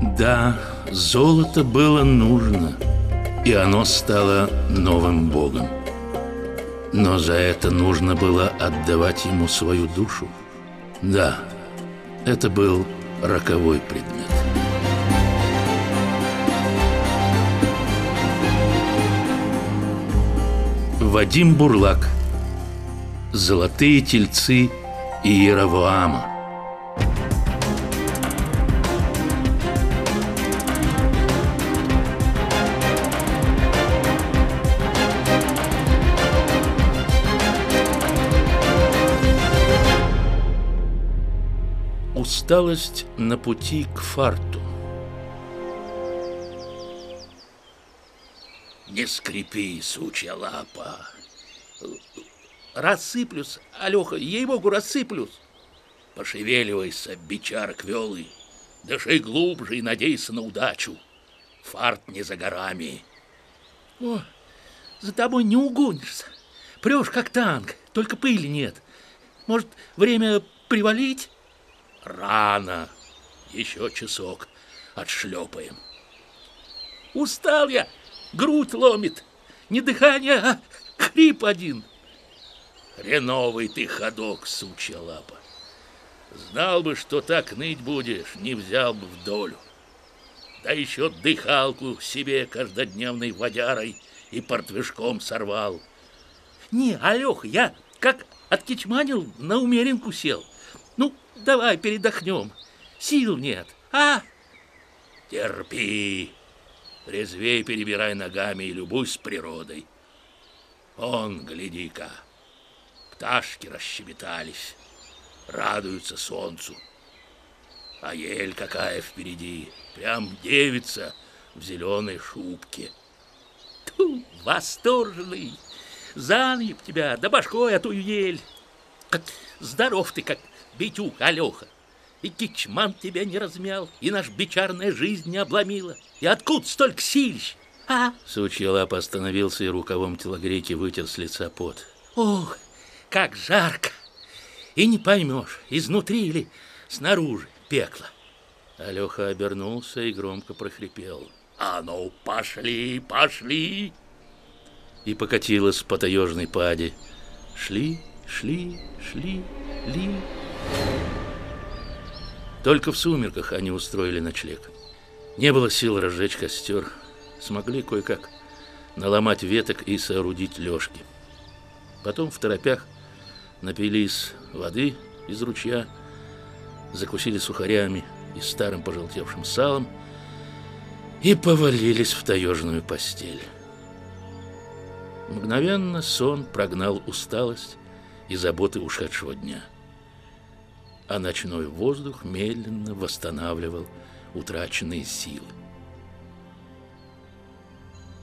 Да, золото было нужно, и оно стало новым богом. Но за это нужно было отдавать ему свою душу. Да, это был роковой предмет. Вадим Бурлак Золотые тельцы Иеравоама Усталость на пути к фарту Не скрипи, сучья лапа. Рассыплюсь, Алёха, ей-богу, рассыплюсь. Пошевеливайся, бичар квелый. Дыши глубже и надейся на удачу. Фарт не за горами. О, за тобой не угонишься. Прешь как танк, только пыли нет. Может, время привалить? Рано. Еще часок отшлепаем. Устал я, грудь ломит. Не дыхание, а хрип один. Хреновый ты ходок, сучья лапа. Знал бы, что так ныть будешь, не взял бы в долю. Да еще дыхалку себе каждодневной водярой и портвишком сорвал. Не, Алёха, я как откичманил, на умеренку сел. Давай передохнем. Сил нет, а? Терпи. Резвей перебирай ногами и любуйся природой. Он, гляди-ка, пташки расщебетались, радуются солнцу. А ель какая впереди, прям девица в зеленой шубке. Ту, восторженный, занып тебя, да башкой эту ель. Как здоров ты, как битюк, Алёха. И кичман тебя не размял, и наш бичарная жизнь не обломила. И откуда столько силищ? А? Сучья лапа остановился и рукавом телогрейки вытер с лица пот. Ох, как жарко! И не поймешь, изнутри или снаружи пекло. Алёха обернулся и громко прохрипел. А ну, пошли, пошли! И покатилась по таежной паде. Шли, шли, шли, ли. Только в сумерках они устроили ночлег. Не было сил разжечь костер. Смогли кое-как наломать веток и соорудить лёжки. Потом в торопях напились воды из ручья, закусили сухарями и старым пожелтевшим салом и повалились в таежную постель. Мгновенно сон прогнал усталость и заботы ушедшего дня, а ночной воздух медленно восстанавливал утраченные силы.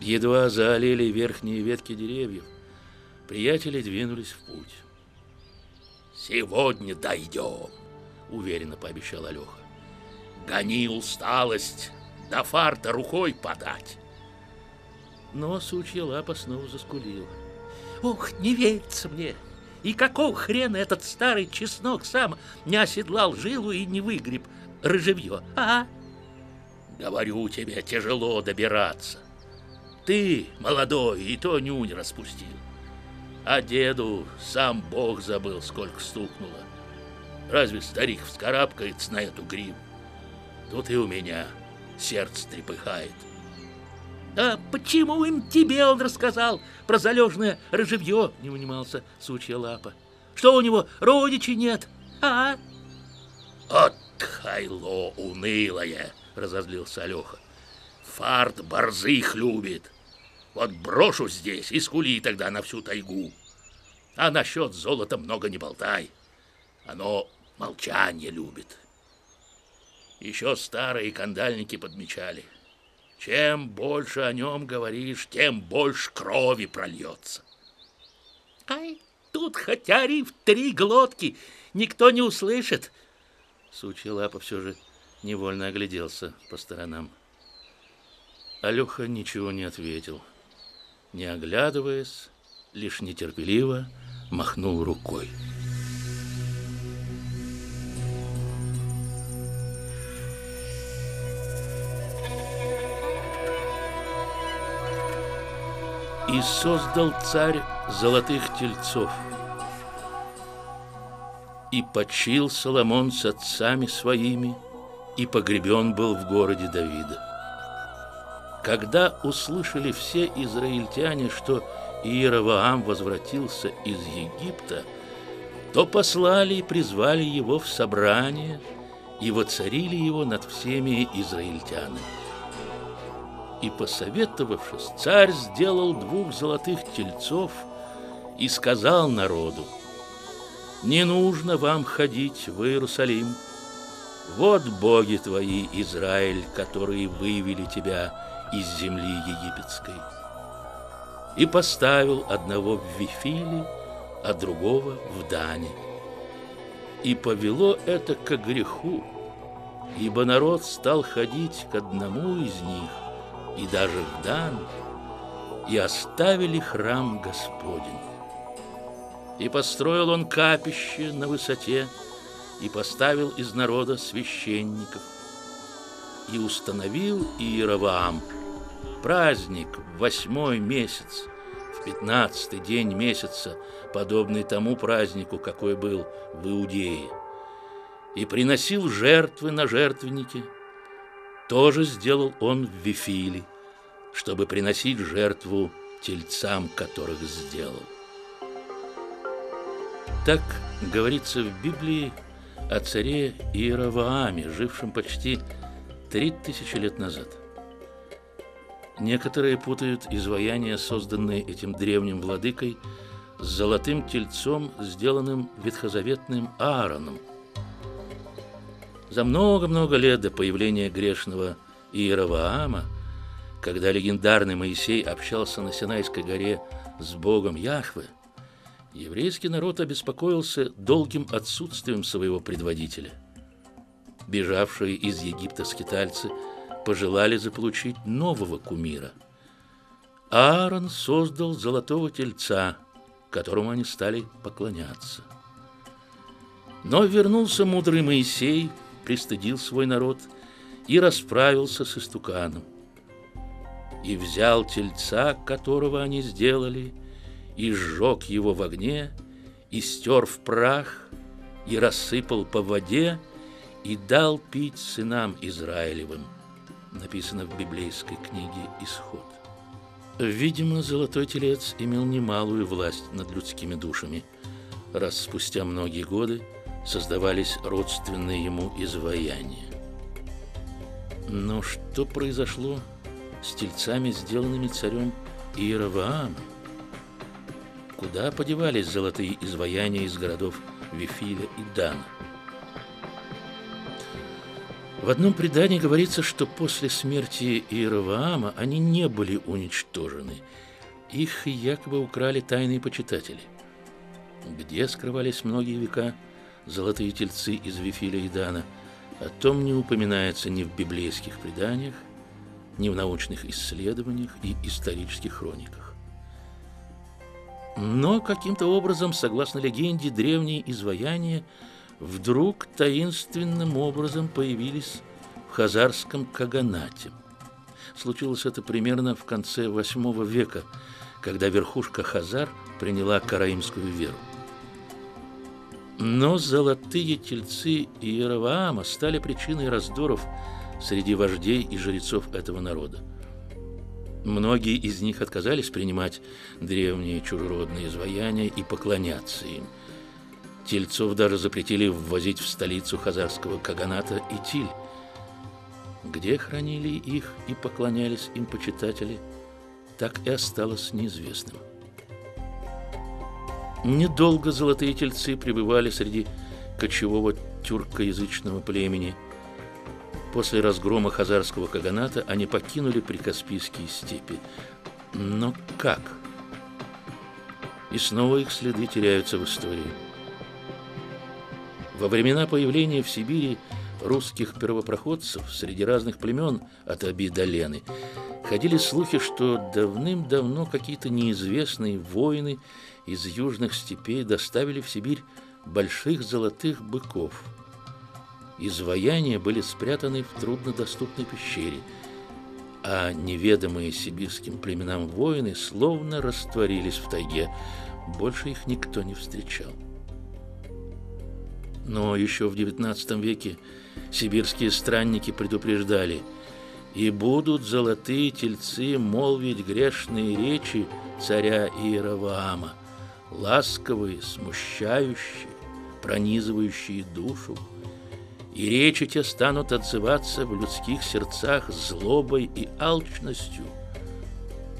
Едва заолели верхние ветки деревьев, приятели двинулись в путь. «Сегодня дойдем», — уверенно пообещал Алёха. «Гони усталость, до фарта рукой подать». Но сучья лапа снова заскулила. «Ох, не верится мне! И какого хрена этот старый чеснок сам не оседлал жилу и не выгреб рыжевье, а?» «Говорю тебе, тяжело добираться. Ты, молодой, и то нюнь распустил. А деду сам Бог забыл, сколько стукнуло. Разве старик вскарабкается на эту гриву? Тут и у меня сердце трепыхает. А почему им он рассказал про залежное рыжевье? Не унимался сучья лапа. Что у него родичей нет? А? От хайло унылое, разозлился Алёха. Фарт борзых любит. Вот брошу здесь и скули тогда на всю тайгу. А насчет золота много не болтай. Оно молчание любит. Еще старые кандальники подмечали. Чем больше о нем говоришь, тем больше крови прольется. Ай, тут хоть ори в три глотки, никто не услышит. Сучья лапа все же невольно огляделся по сторонам. Алёха ничего не ответил не оглядываясь, лишь нетерпеливо махнул рукой. И создал царь золотых тельцов. И почил Соломон с отцами своими, и погребен был в городе Давида. Когда услышали все израильтяне, что Иеровоам возвратился из Египта, то послали и призвали его в собрание и воцарили его над всеми израильтянами. И, посоветовавшись, царь сделал двух золотых тельцов и сказал народу, «Не нужно вам ходить в Иерусалим. Вот боги твои, Израиль, которые вывели тебя из земли египетской». И поставил одного в Вифиле, а другого в Дане. И повело это к греху, ибо народ стал ходить к одному из них, и даже в Дан, и оставили храм Господень. И построил он капище на высоте, и поставил из народа священников, и установил Иеровоам праздник в восьмой месяц, в пятнадцатый день месяца, подобный тому празднику, какой был в Иудее, и приносил жертвы на жертвенники – тоже сделал он в Вифиле, чтобы приносить жертву тельцам, которых сделал. Так говорится в Библии о царе Иеровоаме, жившем почти три тысячи лет назад. Некоторые путают изваяния, созданные этим древним владыкой, с золотым тельцом, сделанным ветхозаветным Аароном – за много-много лет до появления грешного Иеровоама, когда легендарный Моисей общался на Синайской горе с Богом Яхве, еврейский народ обеспокоился долгим отсутствием своего предводителя. Бежавшие из Египта скитальцы пожелали заполучить нового кумира. Аарон создал золотого тельца, которому они стали поклоняться. Но вернулся мудрый Моисей – пристыдил свой народ и расправился с истуканом. И взял тельца, которого они сделали, и сжег его в огне, и стер в прах, и рассыпал по воде, и дал пить сынам Израилевым. Написано в библейской книге «Исход». Видимо, золотой телец имел немалую власть над людскими душами, раз спустя многие годы создавались родственные ему изваяния. Но что произошло с тельцами, сделанными царем Иеровоамом? Куда подевались золотые изваяния из городов Вифиля и Дана? В одном предании говорится, что после смерти Иеровоама они не были уничтожены. Их якобы украли тайные почитатели. Где скрывались многие века – золотые тельцы из Вифиля и Дана, о том не упоминается ни в библейских преданиях, ни в научных исследованиях и исторических хрониках. Но каким-то образом, согласно легенде, древние изваяния вдруг таинственным образом появились в хазарском Каганате. Случилось это примерно в конце VIII века, когда верхушка хазар приняла караимскую веру. Но золотые тельцы Иеровоама стали причиной раздоров среди вождей и жрецов этого народа. Многие из них отказались принимать древние чужеродные изваяния и поклоняться им. Тельцов даже запретили ввозить в столицу хазарского каганата Итиль. Где хранили их и поклонялись им почитатели, так и осталось неизвестным. Недолго золотые тельцы пребывали среди кочевого тюркоязычного племени. После разгрома хазарского каганата они покинули прикаспийские степи. Но как? И снова их следы теряются в истории. Во времена появления в Сибири русских первопроходцев среди разных племен от Аби до Лены ходили слухи, что давным-давно какие-то неизвестные воины из южных степей доставили в Сибирь больших золотых быков. Изваяния были спрятаны в труднодоступной пещере, а неведомые сибирским племенам воины словно растворились в тайге. Больше их никто не встречал. Но еще в XIX веке сибирские странники предупреждали «И будут золотые тельцы молвить грешные речи царя Иераваама, ласковые, смущающие, пронизывающие душу, и речи те станут отзываться в людских сердцах злобой и алчностью,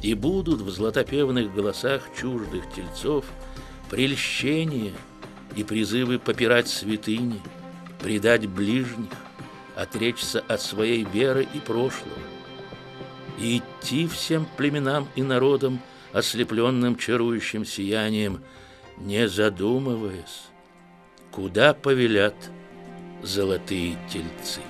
и будут в златопевных голосах чуждых тельцов прельщение и призывы попирать святыни, предать ближних, отречься от своей веры и прошлого, и идти всем племенам и народам, ослепленным чарующим сиянием, не задумываясь, куда повелят золотые тельцы.